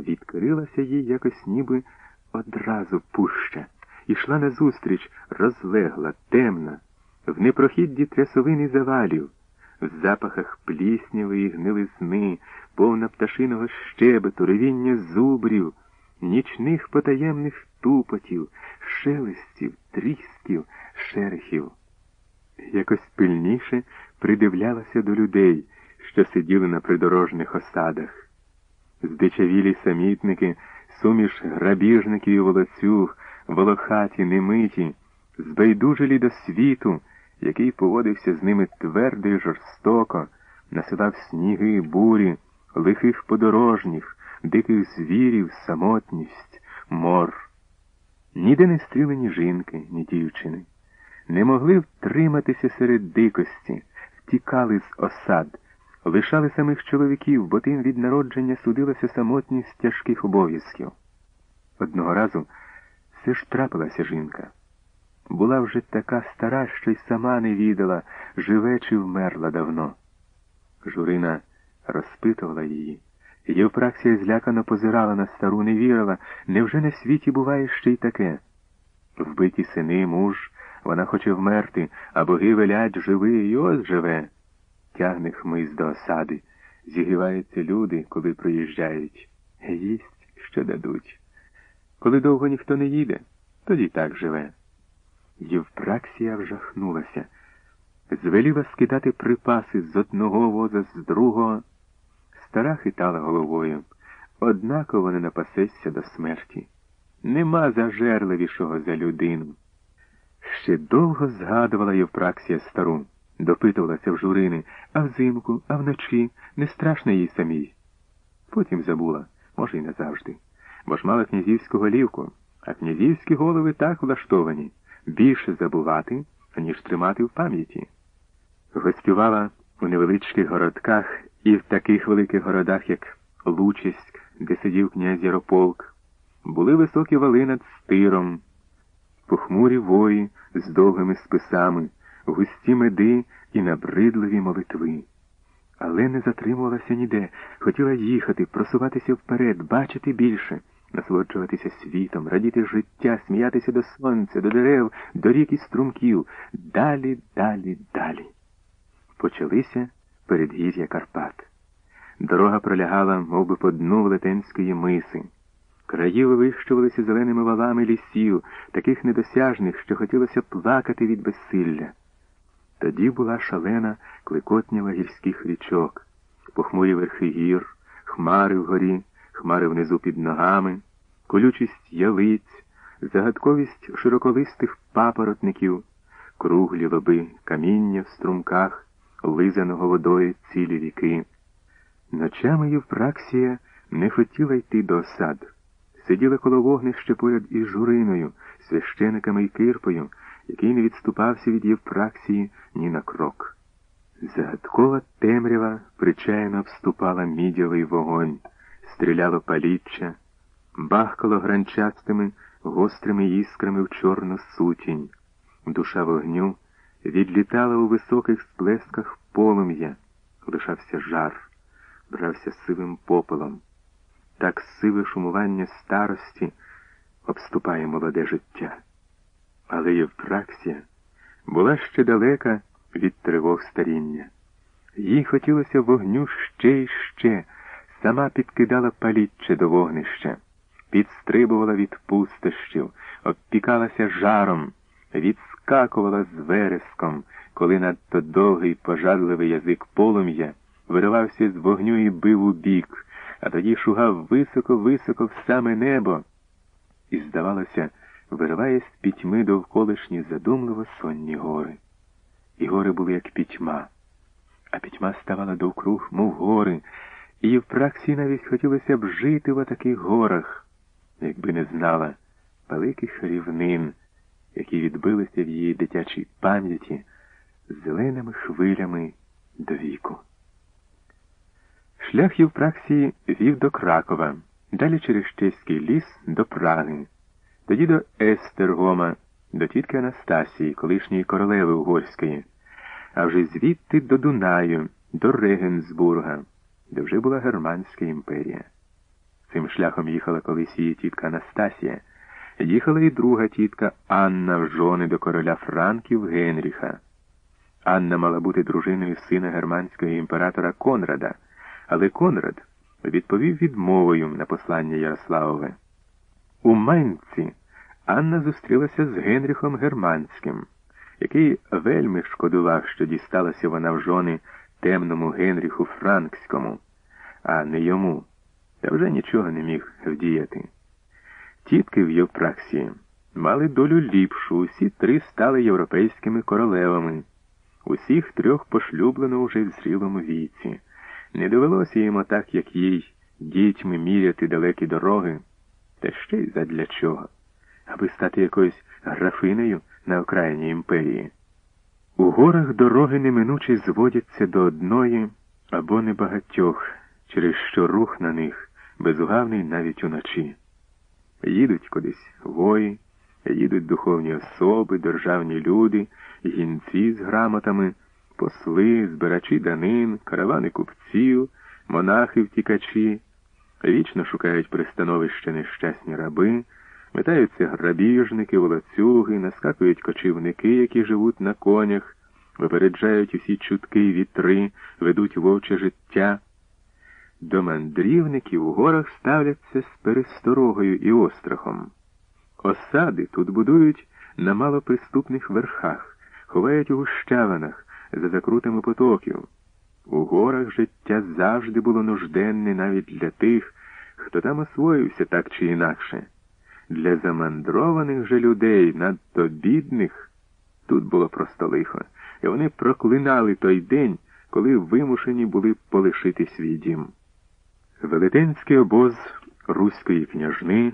відкрилася їй якось ніби одразу пуща, ішла назустріч, розлегла, темна, в непрохідді трясовини завалів, в запахах пліснявої гнилизни, повна пташиного щебету, ревіння зубрів, нічних потаємних тупотів, шелестів, трісків, шерхів. Якось пильніше придивлялася до людей, що сиділи на придорожних осадах. Здичавілі самітники, суміш грабіжників і волоцюг, волохаті, немиті, збайдужилі до світу, який поводився з ними твердо і жорстоко, насилав сніги, бурі, лихих подорожніх, диких звірів, самотність, мор. Ніде не стрілені жінки, ні дівчини. Не могли втриматися серед дикості, втікали з осад, лишали самих чоловіків, бо тим від народження судилася самотність тяжких обов'язків. Одного разу все ж трапилася жінка. Була вже така стара, що й сама не відала, живе чи вмерла давно. Журина розпитувала її. Євпраксія злякано позирала на стару, не вірила, невже на світі буває ще й таке? Вбиті сини, муж, вона хоче вмерти, а боги велять живий, і ось живе. Тягне хмиз до осади, зігріваються люди, коли приїжджають. Їсть, що дадуть. Коли довго ніхто не їде, тоді так живе. Євпраксія вжахнулася, звеліла скидати припаси з одного воза, з другого. Стара хитала головою, однаково не напасеться до смерті. Нема зажерливішого за людину. Ще довго згадувала Євпраксія стару, допитувалася в журини, а взимку, а вночі не страшно їй самій. Потім забула, може, й назавжди, бо ж мала князівську голівку, а князівські голови так влаштовані більше забувати, ніж тримати в пам'яті. Гостювала у невеличких городках і в таких великих городах, як Лучиськ, де сидів князь Ярополк, були високі вали над стиром, похмурі вої з довгими списами, густі меди і набридливі молитви. Але не затримувалася ніде, хотіла їхати, просуватися вперед, бачити більше, насолоджуватися світом, радіти життя, сміятися до сонця, до дерев, до рік і струмків, далі, далі, далі. Почалися передгір'я Карпат. Дорога пролягала, мов би, по дну велетенської миси. Краї вивищувалися зеленими валами лісів, таких недосяжних, що хотілося плакати від безсилля. Тоді була шалена кликотнява гірських річок, похмурі верхи гір, хмари вгорі, хмари внизу під ногами, колючість ялиць, загадковість широколистих папоротників, круглі лоби, каміння в струмках, лизаного водою цілі ріки. Ночами Євпраксія не хотіла йти до осад. Сиділа коло вогнища поряд із журиною, священиками і кирпою, який не відступався від Євпраксії ні на крок. Загадкова темрява причайно вступала мідявий вогонь, стріляло паліччя, бахкало гранчастими, гострими іскрами в чорну сутінь. Душа вогню відлітала у високих сплесках полум'я, лишався жар, брався сивим попелом. Так сиве шумування старості обступає молоде життя. Але Євпраксія була ще далека від тривог старіння. Їй хотілося вогню ще й ще, сама підкидала паліччя до вогнища, підстрибувала від пустощів, обпікалася жаром, відскакувала з вереском, коли надто довгий пожадливий язик полум'я виривався з вогню і бив у бік, а тоді шугав високо-високо в саме небо. І, здавалося, вириває з пітьми довколишні задумливо сонні гори. І гори були як пітьма, а пітьма ставала довкруг, мов гори, і в праксі навіть хотілося б жити в таких горах, якби не знала великих рівнин, які відбилися в її дитячій пам'яті зеленими хвилями до віку. Шлях Євпраксії вів до Кракова, далі через Чеський ліс до Праги, тоді до Естергома, до тітки Анастасії, колишньої королеви Угорської, а вже звідти до Дунаю, до Регенсбурга, де вже була Германська імперія. Цим шляхом їхала колись її тітка Анастасія. Їхала і друга тітка Анна в жони до короля Франків Генріха. Анна мала бути дружиною сина германського імператора Конрада, але Конрад відповів відмовою на послання Ярославове. У Майнці Анна зустрілася з Генріхом Германським, який вельми шкодував, що дісталася вона в жони темному Генріху Франкському, а не йому, та вже нічого не міг вдіяти. Тітки в Євпраксії мали долю ліпшу, усі три стали європейськими королевами. Усіх трьох пошлюблено уже в зрілому віці. Не довелося їм отак, як їй, дітьми міряти далекі дороги, та ще й задля чого, аби стати якоюсь графинею на окраїні імперії. У горах дороги неминуче зводяться до одної або небагатьох, через що рух на них безугавний навіть уночі. Їдуть кудись вої, їдуть духовні особи, державні люди, гінці з грамотами, посли, збирачі данин, каравани купців, монахи втікачі, вічно шукають пристановище нещасні раби, метаються грабіжники, волоцюги, наскакують кочівники, які живуть на конях, випереджають усі чутки й вітри, ведуть вовче життя. До мандрівників у горах ставляться з пересторогою і острахом. Осади тут будують на малоприступних верхах, ховають у гущавинах за закрутами потоків. У горах життя завжди було нужденне навіть для тих, хто там освоївся так чи інакше. Для замандрованих же людей, надто бідних, тут було просто лихо, і вони проклинали той день, коли вимушені були полишити свій дім. Велетенський обоз руської княжни